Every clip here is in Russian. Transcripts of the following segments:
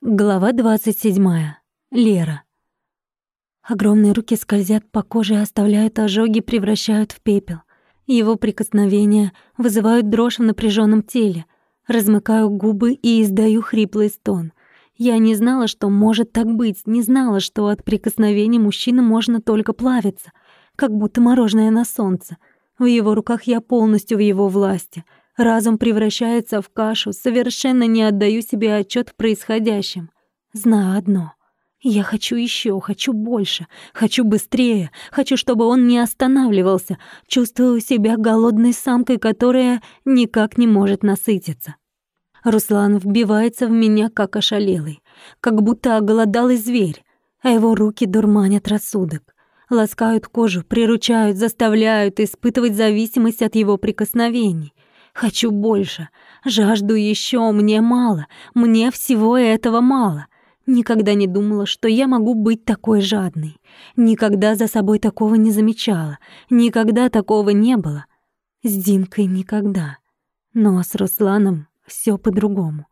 Глава 27. Лера. Огромные руки скользят по коже, оставляют ожоги, превращают в пепел. Его прикосновения вызывают дрожь в напряженном теле. Размыкаю губы и издаю хриплый стон. Я не знала, что может так быть, не знала, что от прикосновений мужчины можно только плавиться, как будто мороженое на солнце. В его руках я полностью в его власти — Разум превращается в кашу, совершенно не отдаю себе отчет в происходящем. Знаю одно. Я хочу еще, хочу больше, хочу быстрее, хочу, чтобы он не останавливался. Чувствую себя голодной самкой, которая никак не может насытиться. Руслан вбивается в меня, как ошалелый, как будто оголодалый зверь, а его руки дурманят рассудок. Ласкают кожу, приручают, заставляют испытывать зависимость от его прикосновений. Хочу больше, жажду еще, мне мало, мне всего этого мало. Никогда не думала, что я могу быть такой жадной. Никогда за собой такого не замечала. Никогда такого не было. С Динкой никогда. Но с Русланом все по-другому.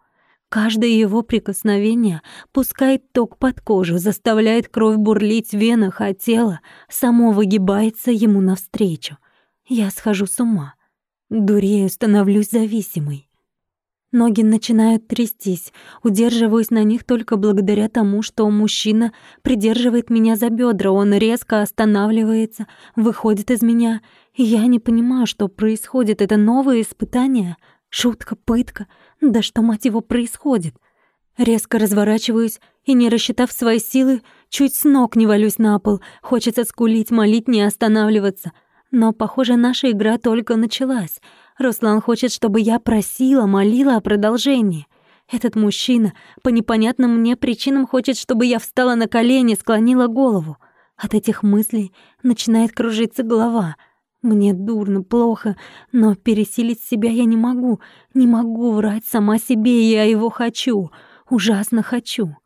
Каждое его прикосновение пускает ток под кожу, заставляет кровь бурлить в венах, а тело само выгибается ему навстречу. Я схожу с ума. Дурею, становлюсь зависимой. Ноги начинают трястись, удерживаюсь на них только благодаря тому, что мужчина придерживает меня за бедра, он резко останавливается, выходит из меня, я не понимаю, что происходит. Это новое испытание, шутка, пытка, да что, мать его, происходит? Резко разворачиваюсь и, не рассчитав свои силы, чуть с ног не валюсь на пол, хочется скулить, молить, не останавливаться — но, похоже, наша игра только началась. Руслан хочет, чтобы я просила, молила о продолжении. Этот мужчина по непонятным мне причинам хочет, чтобы я встала на колени, склонила голову. От этих мыслей начинает кружиться голова. Мне дурно, плохо, но пересилить себя я не могу. Не могу врать сама себе, я его хочу. Ужасно хочу.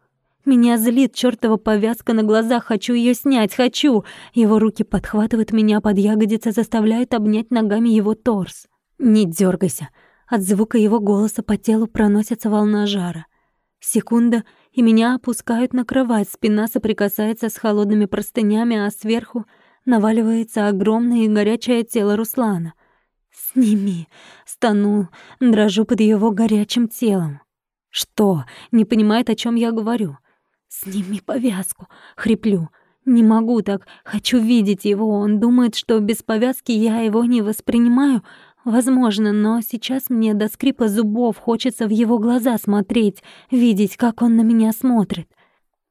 Меня злит чёртова повязка на глазах, хочу её снять, хочу. Его руки подхватывают меня под ягодицы, заставляют обнять ногами его торс. Не дёргайся. От звука его голоса по телу проносится волна жара. Секунда, и меня опускают на кровать, спина соприкасается с холодными простынями, а сверху наваливается огромное и горячее тело Руслана. «Сними!» — стану, дрожу под его горячим телом. «Что?» — не понимает, о чём я говорю. «Сними повязку!» — хриплю. «Не могу так, хочу видеть его. Он думает, что без повязки я его не воспринимаю. Возможно, но сейчас мне до скрипа зубов хочется в его глаза смотреть, видеть, как он на меня смотрит.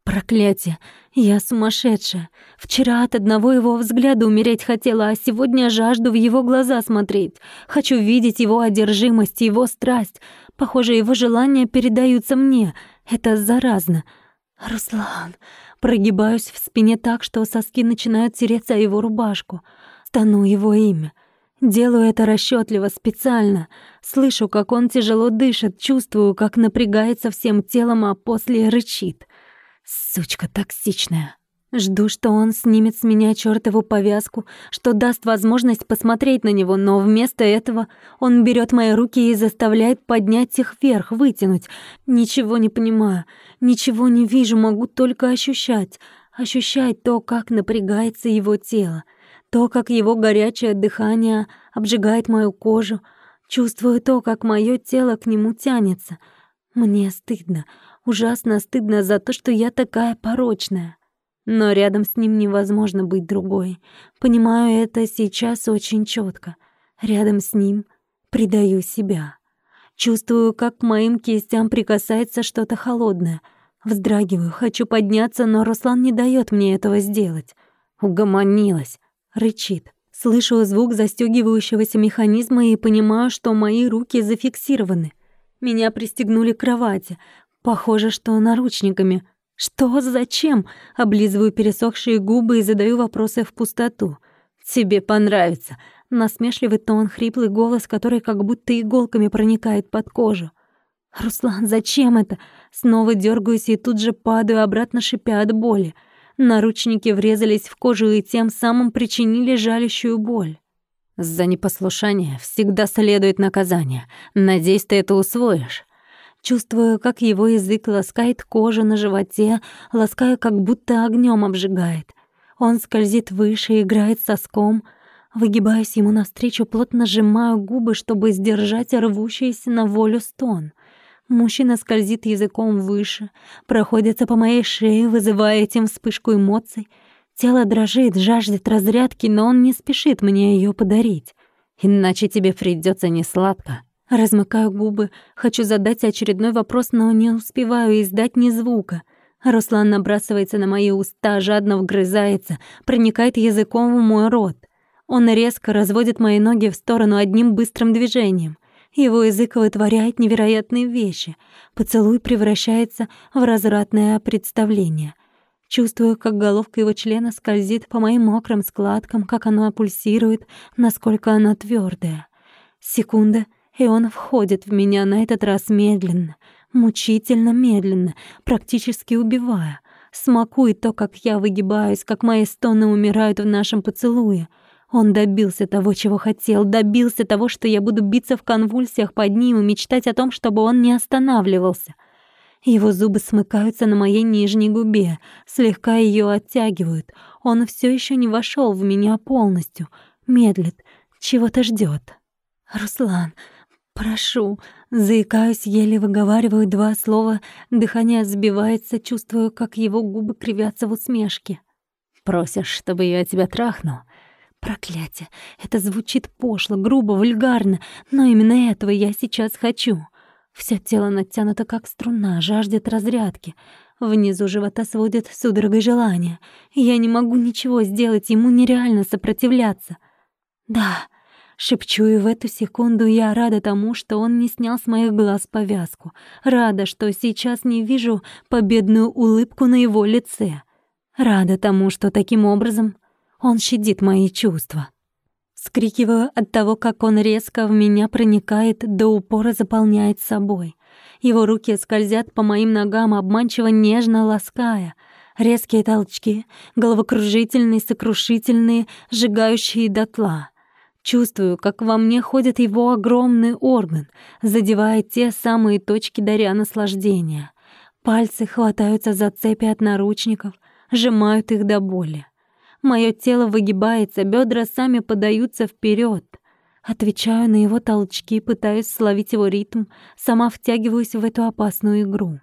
Проклятие! Я сумасшедшая. Вчера от одного его взгляда умереть хотела, а сегодня жажду в его глаза смотреть. Хочу видеть его одержимость, его страсть. Похоже, его желания передаются мне. Это заразно. «Руслан!» Прогибаюсь в спине так, что соски начинают тереться о его рубашку. Стану его имя. Делаю это расчетливо, специально. Слышу, как он тяжело дышит, чувствую, как напрягается всем телом, а после рычит. Сучка токсичная. Жду, что он снимет с меня чёртову повязку, что даст возможность посмотреть на него, но вместо этого он берет мои руки и заставляет поднять их вверх, вытянуть. Ничего не понимаю, ничего не вижу, могу только ощущать. Ощущать то, как напрягается его тело, то, как его горячее дыхание обжигает мою кожу. Чувствую то, как мое тело к нему тянется. Мне стыдно, ужасно стыдно за то, что я такая порочная. Но рядом с ним невозможно быть другой. Понимаю это сейчас очень четко. Рядом с ним предаю себя. Чувствую, как к моим кистям прикасается что-то холодное. Вздрагиваю, хочу подняться, но Руслан не дает мне этого сделать. Угомонилась, рычит. Слышу звук застегивающегося механизма и понимаю, что мои руки зафиксированы. Меня пристегнули к кровати. Похоже, что наручниками. «Что? Зачем?» — облизываю пересохшие губы и задаю вопросы в пустоту. «Тебе понравится», — насмешливый тон, хриплый голос, который как будто иголками проникает под кожу. «Руслан, зачем это?» Снова дергаюсь и тут же падаю, обратно шипя от боли. Наручники врезались в кожу и тем самым причинили жалящую боль. «За непослушание всегда следует наказание. Надеюсь, ты это усвоишь». Чувствую, как его язык ласкает кожу на животе, лаская, как будто огнем обжигает. Он скользит выше, играет соском. Выгибаюсь ему навстречу, плотно сжимаю губы, чтобы сдержать рвущийся на волю стон. Мужчина скользит языком выше, проходится по моей шее, вызывая этим вспышку эмоций. Тело дрожит, жаждет разрядки, но он не спешит мне ее подарить. Иначе тебе придется несладко. Размыкаю губы, хочу задать очередной вопрос, но не успеваю издать ни звука. Руслан набрасывается на мои уста, жадно вгрызается, проникает языком в мой рот. Он резко разводит мои ноги в сторону одним быстрым движением. Его язык вытворяет невероятные вещи. Поцелуй превращается в развратное представление. Чувствую, как головка его члена скользит по моим мокрым складкам, как оно пульсирует, насколько оно твердое. Секунда — и он входит в меня на этот раз медленно, мучительно медленно, практически убивая. Смакует то, как я выгибаюсь, как мои стоны умирают в нашем поцелуе. Он добился того, чего хотел, добился того, что я буду биться в конвульсиях под ним и мечтать о том, чтобы он не останавливался. Его зубы смыкаются на моей нижней губе, слегка ее оттягивают. Он все еще не вошел в меня полностью, медлит, чего-то ждет. «Руслан, «Прошу», заикаюсь, еле выговариваю два слова, дыхание сбивается, чувствую, как его губы кривятся в усмешке. «Просишь, чтобы я тебя трахнул?» Проклятие! Это звучит пошло, грубо, вульгарно, но именно этого я сейчас хочу. Всё тело натянуто, как струна, жаждет разрядки. Внизу живота сводит судорогой желание. Я не могу ничего сделать, ему нереально сопротивляться. «Да», Шепчу, и в эту секунду я рада тому, что он не снял с моих глаз повязку. Рада, что сейчас не вижу победную улыбку на его лице. Рада тому, что таким образом он щадит мои чувства. Скрикиваю от того, как он резко в меня проникает, до упора заполняет собой. Его руки скользят по моим ногам, обманчиво нежно лаская. Резкие толчки, головокружительные, сокрушительные, сжигающие дотла — Чувствую, как во мне ходит его огромный орган, задевая те самые точки даря наслаждения. Пальцы хватаются за цепи от наручников, сжимают их до боли. Моё тело выгибается, бедра сами подаются вперед. Отвечаю на его толчки, пытаюсь словить его ритм, сама втягиваюсь в эту опасную игру.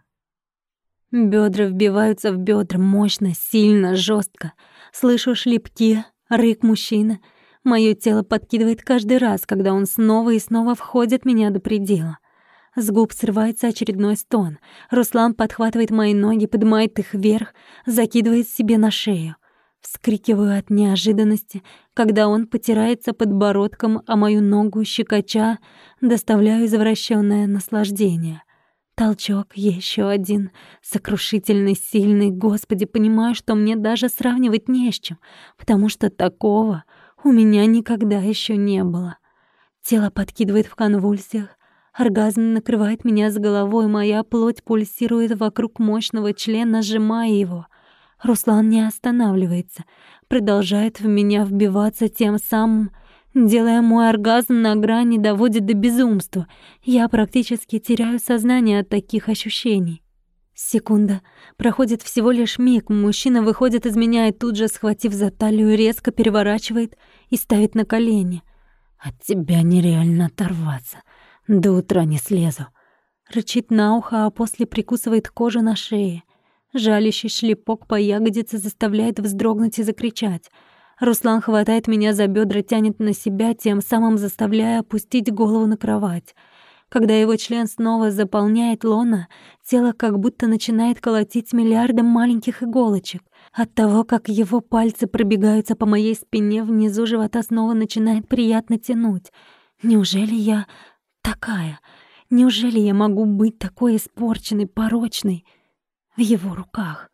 Бедра вбиваются в бедра мощно, сильно, жестко. Слышу шлепки, рык мужчины — Моё тело подкидывает каждый раз, когда он снова и снова входит меня до предела. С губ срывается очередной стон. Руслан подхватывает мои ноги, поднимает их вверх, закидывает себе на шею. Вскрикиваю от неожиданности, когда он потирается подбородком о мою ногу, щекоча, доставляю извращенное наслаждение. Толчок, еще один, сокрушительный, сильный. Господи, понимаю, что мне даже сравнивать не с чем, потому что такого у меня никогда еще не было. Тело подкидывает в конвульсиях, оргазм накрывает меня с головой, моя плоть пульсирует вокруг мощного члена, сжимая его. Руслан не останавливается, продолжает в меня вбиваться тем самым, делая мой оргазм на грани, доводит до безумства. Я практически теряю сознание от таких ощущений. Секунда. Проходит всего лишь миг. Мужчина выходит из меня и тут же, схватив за талию, резко переворачивает и ставит на колени. «От тебя нереально оторваться. До утра не слезу». Рычит на ухо, а после прикусывает кожу на шее. Жалящий шлепок по ягодице заставляет вздрогнуть и закричать. Руслан хватает меня за бедра, тянет на себя, тем самым заставляя опустить голову на кровать. Когда его член снова заполняет лона, тело как будто начинает колотить миллиардом маленьких иголочек. От того, как его пальцы пробегаются по моей спине, внизу живота снова начинает приятно тянуть. Неужели я такая? Неужели я могу быть такой испорченной, порочной в его руках?